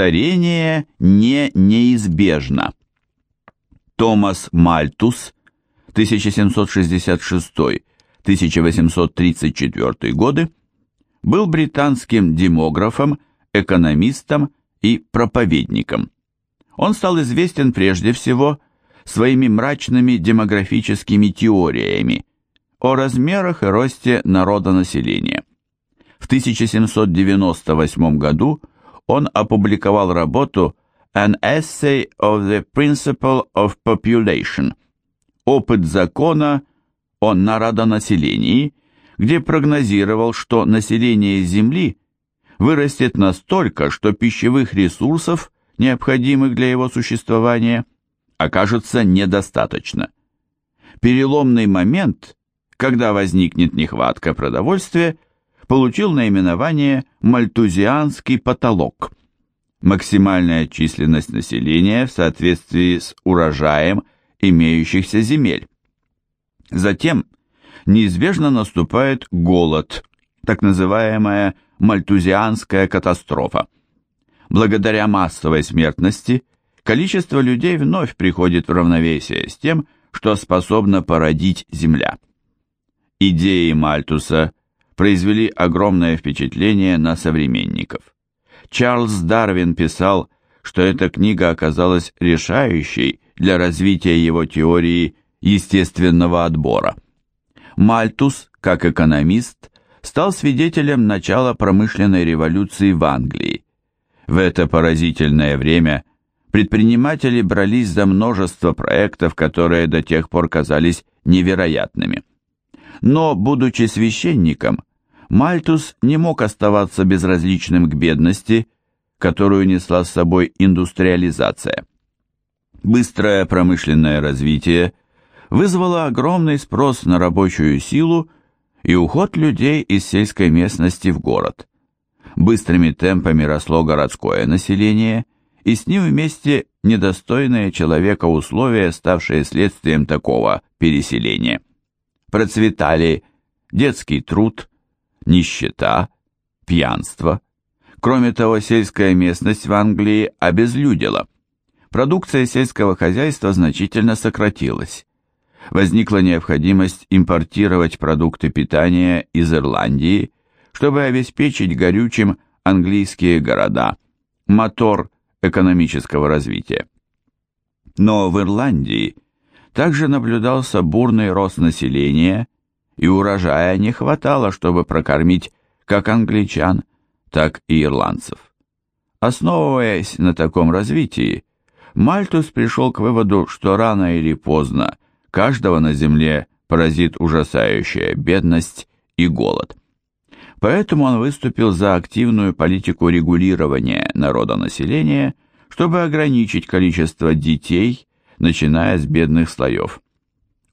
Старение не неизбежно. Томас Мальтус, 1766-1834 годы, был британским демографом, экономистом и проповедником. Он стал известен прежде всего своими мрачными демографическими теориями о размерах и росте народонаселения. В 1798 году он опубликовал работу An Essay of the Principle of Population Опыт закона о народонаселении, где прогнозировал, что население Земли вырастет настолько, что пищевых ресурсов, необходимых для его существования, окажется недостаточно. Переломный момент, когда возникнет нехватка продовольствия, получил наименование «мальтузианский потолок». Максимальная численность населения в соответствии с урожаем имеющихся земель. Затем неизбежно наступает голод, так называемая мальтузианская катастрофа. Благодаря массовой смертности количество людей вновь приходит в равновесие с тем, что способна породить Земля. Идеи Мальтуса произвели огромное впечатление на современников. Чарльз Дарвин писал, что эта книга оказалась решающей для развития его теории естественного отбора. Мальтус, как экономист, стал свидетелем начала промышленной революции в Англии. В это поразительное время предприниматели брались за множество проектов, которые до тех пор казались невероятными. Но, будучи священником, Мальтус не мог оставаться безразличным к бедности, которую несла с собой индустриализация. Быстрое промышленное развитие вызвало огромный спрос на рабочую силу и уход людей из сельской местности в город. Быстрыми темпами росло городское население, и с ним вместе недостойные человека условия, ставшие следствием такого переселения. Процветали детский труд, нищета, пьянство. Кроме того, сельская местность в Англии обезлюдила. Продукция сельского хозяйства значительно сократилась. Возникла необходимость импортировать продукты питания из Ирландии, чтобы обеспечить горючим английские города, мотор экономического развития. Но в Ирландии также наблюдался бурный рост населения и урожая не хватало, чтобы прокормить как англичан, так и ирландцев. Основываясь на таком развитии, Мальтус пришел к выводу, что рано или поздно каждого на земле поразит ужасающая бедность и голод. Поэтому он выступил за активную политику регулирования народонаселения, чтобы ограничить количество детей, начиная с бедных слоев.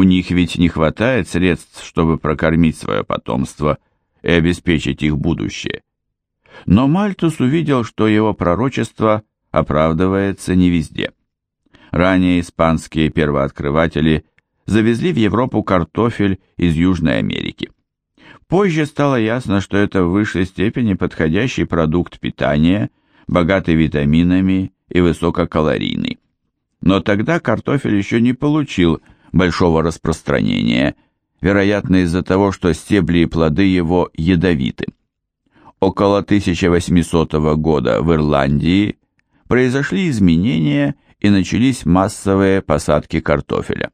У них ведь не хватает средств, чтобы прокормить свое потомство и обеспечить их будущее. Но Мальтус увидел, что его пророчество оправдывается не везде. Ранее испанские первооткрыватели завезли в Европу картофель из Южной Америки. Позже стало ясно, что это в высшей степени подходящий продукт питания, богатый витаминами и высококалорийный. Но тогда картофель еще не получил большого распространения, вероятно из-за того, что стебли и плоды его ядовиты. Около 1800 года в Ирландии произошли изменения и начались массовые посадки картофеля.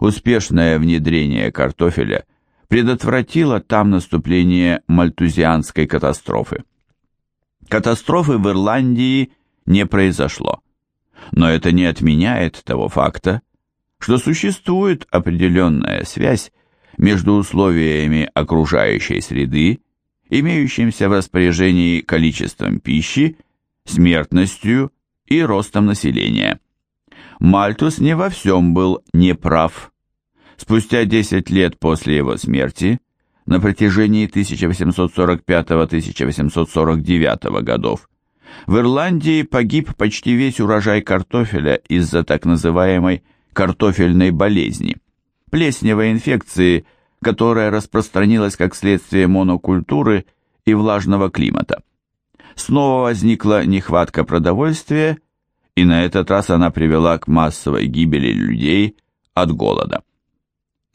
Успешное внедрение картофеля предотвратило там наступление мальтузианской катастрофы. Катастрофы в Ирландии не произошло, но это не отменяет того факта, что существует определенная связь между условиями окружающей среды, имеющимся в распоряжении количеством пищи, смертностью и ростом населения. Мальтус не во всем был неправ. Спустя 10 лет после его смерти, на протяжении 1845-1849 годов, в Ирландии погиб почти весь урожай картофеля из-за так называемой картофельной болезни, плесневой инфекции, которая распространилась как следствие монокультуры и влажного климата. снова возникла нехватка продовольствия, и на этот раз она привела к массовой гибели людей от голода.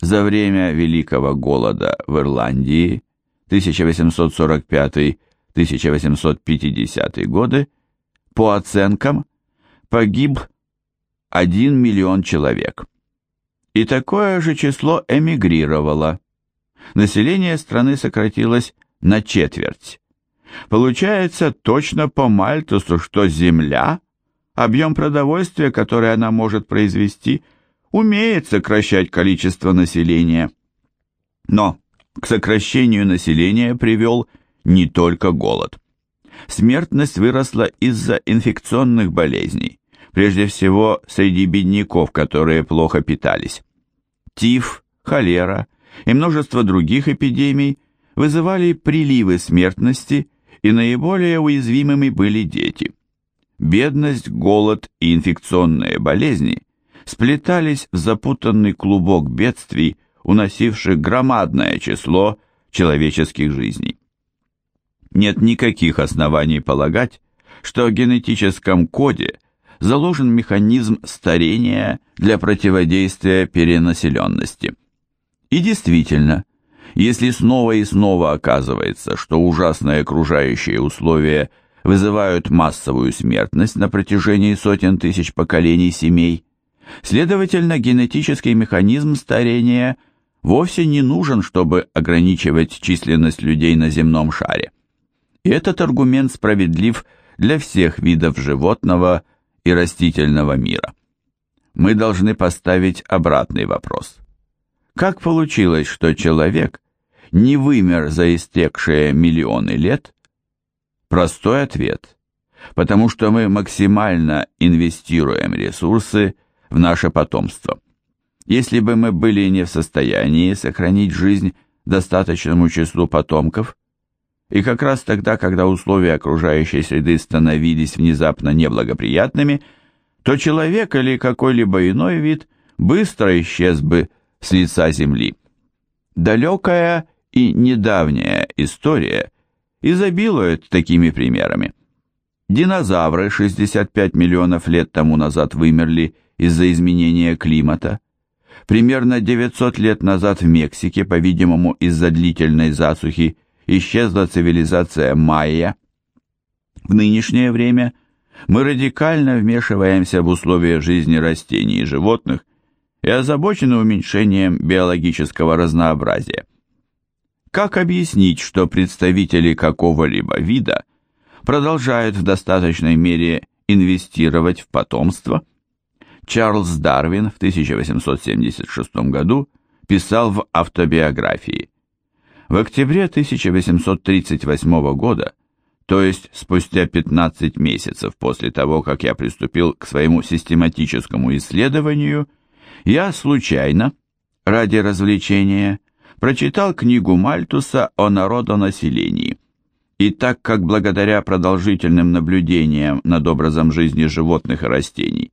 За время Великого голода в Ирландии 1845-1850 годы, по оценкам, погиб 1 миллион человек. И такое же число эмигрировало. Население страны сократилось на четверть. Получается точно по Мальтусу, что Земля, объем продовольствия, который она может произвести, умеет сокращать количество населения. Но к сокращению населения привел не только голод. Смертность выросла из-за инфекционных болезней, прежде всего среди бедняков, которые плохо питались. Тиф, холера и множество других эпидемий вызывали приливы смертности, и наиболее уязвимыми были дети. Бедность, голод и инфекционные болезни сплетались в запутанный клубок бедствий, уносивших громадное число человеческих жизней. Нет никаких оснований полагать, что в генетическом коде заложен механизм старения для противодействия перенаселенности. И действительно, если снова и снова оказывается, что ужасные окружающие условия вызывают массовую смертность на протяжении сотен тысяч поколений семей, следовательно, генетический механизм старения – вовсе не нужен, чтобы ограничивать численность людей на земном шаре. И этот аргумент справедлив для всех видов животного и растительного мира. Мы должны поставить обратный вопрос. Как получилось, что человек не вымер за истекшие миллионы лет? Простой ответ. Потому что мы максимально инвестируем ресурсы в наше потомство. Если бы мы были не в состоянии сохранить жизнь достаточному числу потомков, и как раз тогда, когда условия окружающей среды становились внезапно неблагоприятными, то человек или какой-либо иной вид быстро исчез бы с лица Земли. Далекая и недавняя история изобилует такими примерами. Динозавры 65 миллионов лет тому назад вымерли из-за изменения климата. Примерно 900 лет назад в Мексике, по-видимому, из-за длительной засухи, исчезла цивилизация майя. В нынешнее время мы радикально вмешиваемся в условия жизни растений и животных и озабочены уменьшением биологического разнообразия. Как объяснить, что представители какого-либо вида продолжают в достаточной мере инвестировать в потомство – Чарльз Дарвин в 1876 году писал в автобиографии. В октябре 1838 года, то есть спустя 15 месяцев после того, как я приступил к своему систематическому исследованию, я случайно, ради развлечения, прочитал книгу Мальтуса о народонаселении. И так как благодаря продолжительным наблюдениям над образом жизни животных и растений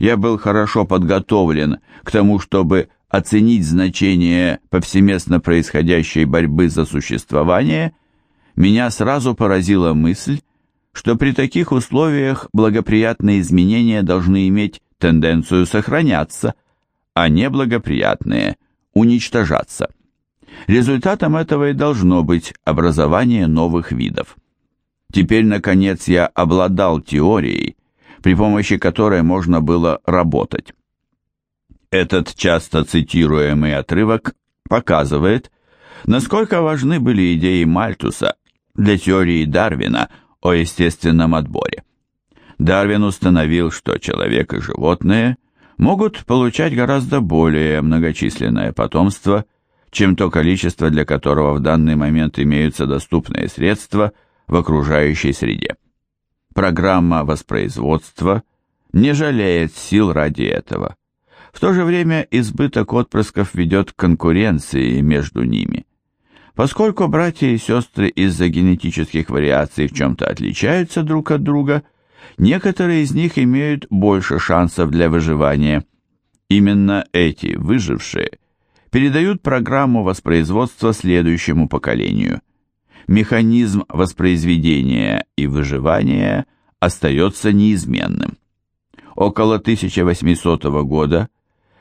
я был хорошо подготовлен к тому, чтобы оценить значение повсеместно происходящей борьбы за существование, меня сразу поразила мысль, что при таких условиях благоприятные изменения должны иметь тенденцию сохраняться, а неблагоприятные – уничтожаться. Результатом этого и должно быть образование новых видов. Теперь, наконец, я обладал теорией, при помощи которой можно было работать. Этот часто цитируемый отрывок показывает, насколько важны были идеи Мальтуса для теории Дарвина о естественном отборе. Дарвин установил, что человек и животные могут получать гораздо более многочисленное потомство, чем то количество, для которого в данный момент имеются доступные средства в окружающей среде. Программа воспроизводства не жалеет сил ради этого. В то же время избыток отпрысков ведет к конкуренции между ними. Поскольку братья и сестры из-за генетических вариаций в чем-то отличаются друг от друга, некоторые из них имеют больше шансов для выживания. Именно эти выжившие передают программу воспроизводства следующему поколению. механизм воспроизведения и выживания остается неизменным. Около 1800 года,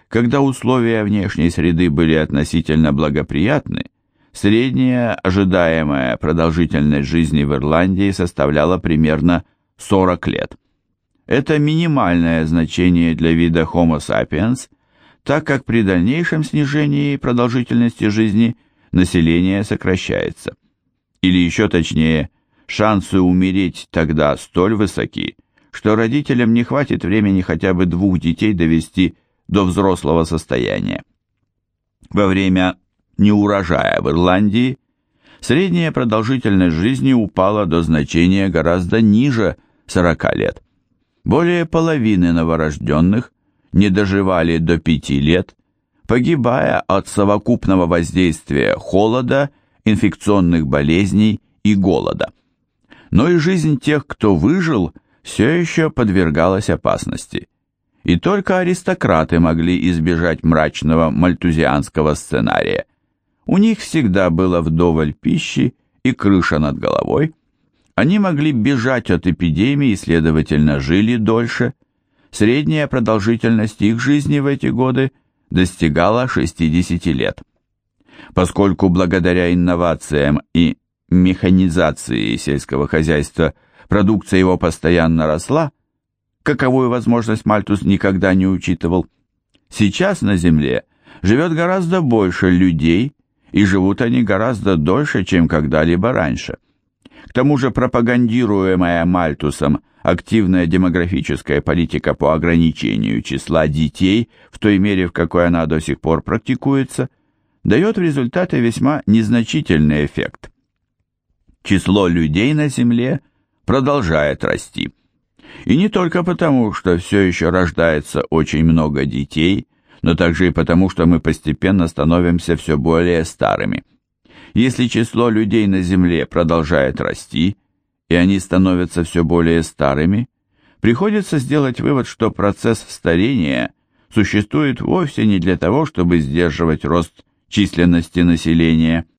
когда условия внешней среды были относительно благоприятны, средняя ожидаемая продолжительность жизни в Ирландии составляла примерно 40 лет. Это минимальное значение для вида Homo sapiens, так как при дальнейшем снижении продолжительности жизни население сокращается. Или еще точнее, шансы умереть тогда столь высоки, что родителям не хватит времени хотя бы двух детей довести до взрослого состояния. Во время неурожая в Ирландии средняя продолжительность жизни упала до значения гораздо ниже 40 лет. Более половины новорожденных не доживали до 5 лет, погибая от совокупного воздействия холода, инфекционных болезней и голода. Но и жизнь тех, кто выжил, все еще подвергалась опасности. И только аристократы могли избежать мрачного мальтузианского сценария. У них всегда было вдоволь пищи и крыша над головой, они могли бежать от эпидемии и, следовательно, жили дольше. Средняя продолжительность их жизни в эти годы достигала 60 лет. Поскольку благодаря инновациям и механизации сельского хозяйства продукция его постоянно росла, каковую возможность Мальтус никогда не учитывал, сейчас на Земле живет гораздо больше людей, и живут они гораздо дольше, чем когда-либо раньше. К тому же пропагандируемая Мальтусом активная демографическая политика по ограничению числа детей в той мере, в какой она до сих пор практикуется, дает в результате весьма незначительный эффект. Число людей на Земле продолжает расти. И не только потому, что все еще рождается очень много детей, но также и потому, что мы постепенно становимся все более старыми. Если число людей на Земле продолжает расти, и они становятся все более старыми, приходится сделать вывод, что процесс старения существует вовсе не для того, чтобы сдерживать рост численности населения.